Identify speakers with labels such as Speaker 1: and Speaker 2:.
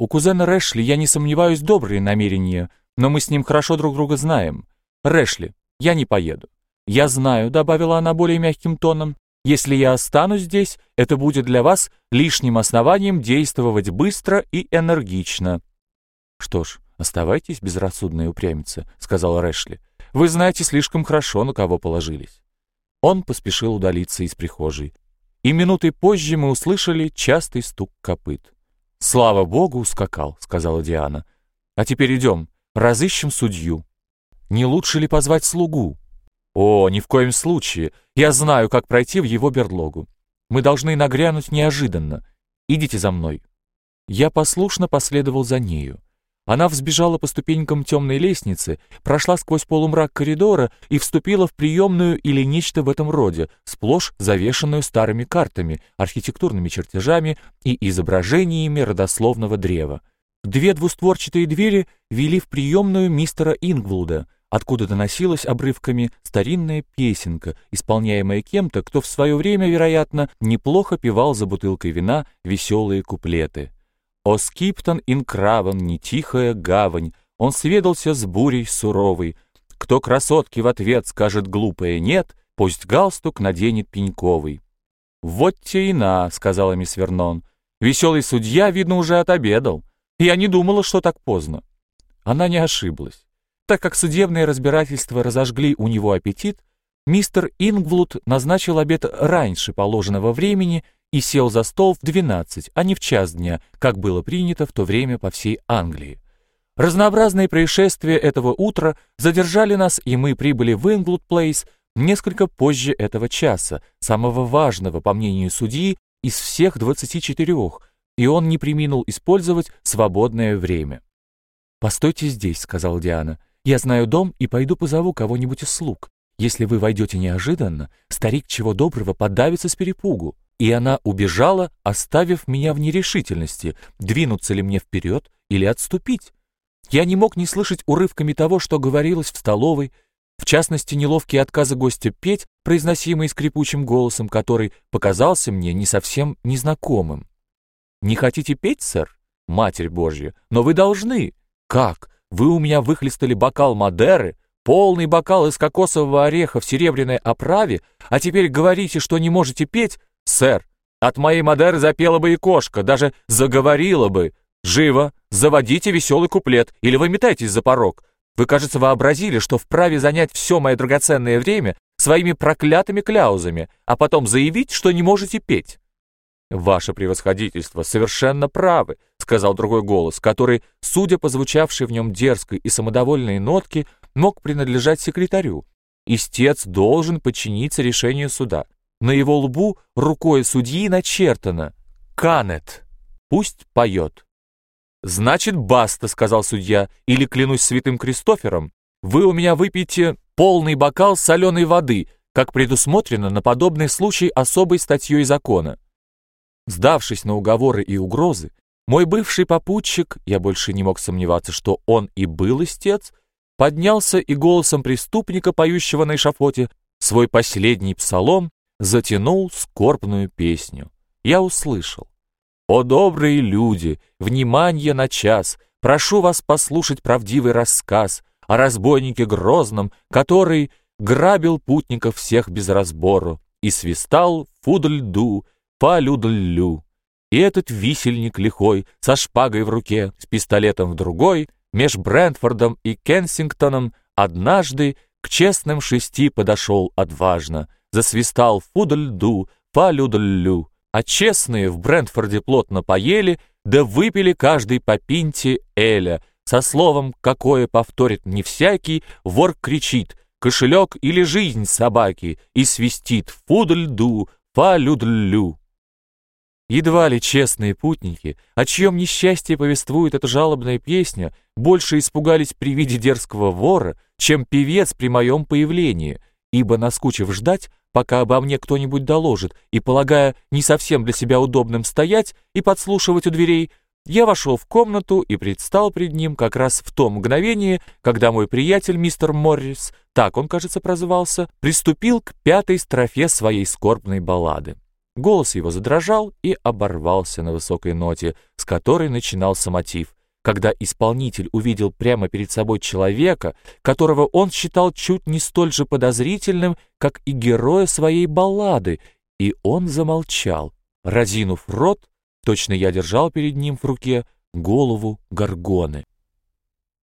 Speaker 1: У кузена Рэшли, я не сомневаюсь, добрые намерения, но мы с ним хорошо друг друга знаем. Рэшли, я не поеду. Я знаю, добавила она более мягким тоном, если я останусь здесь, это будет для вас лишним основанием действовать быстро и энергично. Что ж, оставайтесь, безрассудная упрямица, сказала Рэшли. Вы знаете слишком хорошо, на кого положились. Он поспешил удалиться из прихожей. И минуты позже мы услышали частый стук копыт. «Слава богу, ускакал», — сказала Диана. «А теперь идем, разыщем судью». «Не лучше ли позвать слугу?» «О, ни в коем случае. Я знаю, как пройти в его берлогу. Мы должны нагрянуть неожиданно. Идите за мной». Я послушно последовал за нею. Она взбежала по ступенькам темной лестницы, прошла сквозь полумрак коридора и вступила в приемную или нечто в этом роде, сплошь завешенную старыми картами, архитектурными чертежами и изображениями родословного древа. Две двустворчатые двери вели в приемную мистера Ингвуда, откуда доносилась обрывками старинная песенка, исполняемая кем-то, кто в свое время, вероятно, неплохо певал за бутылкой вина веселые куплеты. О Скиптон инкраван, не тихая гавань, Он сведался с бурей суровой. Кто красотке в ответ скажет глупое «нет», Пусть галстук наденет пеньковый. «Вот те и на», — сказала мисс Вернон. «Веселый судья, видно, уже отобедал. Я не думала, что так поздно». Она не ошиблась. Так как судебные разбирательства разожгли у него аппетит, мистер Ингвуд назначил обед раньше положенного времени и сел за стол в 12, а не в час дня, как было принято в то время по всей Англии. Разнообразные происшествия этого утра задержали нас, и мы прибыли в Инглуд Плейс несколько позже этого часа, самого важного, по мнению судьи, из всех 24, и он не приминул использовать свободное время. «Постойте здесь», — сказал Диана. «Я знаю дом и пойду позову кого-нибудь из слуг. Если вы войдете неожиданно, старик чего доброго подавится с перепугу и она убежала, оставив меня в нерешительности, двинуться ли мне вперед или отступить. Я не мог не слышать урывками того, что говорилось в столовой, в частности, неловкие отказы гостя петь, произносимые скрипучим голосом, который показался мне не совсем незнакомым. «Не хотите петь, сэр? Матерь Божья, но вы должны!» «Как? Вы у меня выхлестали бокал Мадеры, полный бокал из кокосового ореха в серебряной оправе, а теперь говорите, что не можете петь? «Сэр, от моей Мадеры запела бы и кошка, даже заговорила бы. Живо, заводите веселый куплет, или вы метайтесь за порог. Вы, кажется, вообразили, что вправе занять все мое драгоценное время своими проклятыми кляузами, а потом заявить, что не можете петь». «Ваше превосходительство совершенно правы», — сказал другой голос, который, судя по звучавшей в нем дерзкой и самодовольной нотке, мог принадлежать секретарю. Истец должен подчиниться решению суда. На его лбу рукой судьи начертано «Канет». Пусть поет. «Значит, баста», — сказал судья, — «или, клянусь святым Кристофером, вы у меня выпьете полный бокал соленой воды, как предусмотрено на подобный случай особой статьей закона». Сдавшись на уговоры и угрозы, мой бывший попутчик, я больше не мог сомневаться, что он и был истец, поднялся и голосом преступника, поющего на эшафоте, свой последний псалом затянул скорбную песню. Я услышал. «О, добрые люди, внимание на час! Прошу вас послушать правдивый рассказ о разбойнике Грозном, который грабил путников всех без разбору и свистал фудльду, полюдлю. И этот висельник лихой, со шпагой в руке, с пистолетом в другой, меж Брентфордом и Кенсингтоном однажды к честным шести подошел отважно — засвистал фудальду, палюдаллю, а честные в Брентфорде плотно поели, да выпили каждый по пинте эля, со словом «какое повторит не всякий», вор кричит «кошелек или жизнь собаки» и свистит «фудальду, палюдлю». Едва ли честные путники, о чьем несчастье повествует эта жалобная песня, больше испугались при виде дерзкого вора, чем певец при моем появлении, ибо, наскучив ждать, пока обо мне кто-нибудь доложит, и, полагая не совсем для себя удобным стоять и подслушивать у дверей, я вошел в комнату и предстал пред ним как раз в том мгновении, когда мой приятель мистер Моррис, так он, кажется, прозывался, приступил к пятой строфе своей скорбной баллады. Голос его задрожал и оборвался на высокой ноте, с которой начинался мотив, когда исполнитель увидел прямо перед собой человека, которого он считал чуть не столь же подозрительным, как и героя своей баллады, и он замолчал, разинув рот, точно я держал перед ним в руке голову горгоны.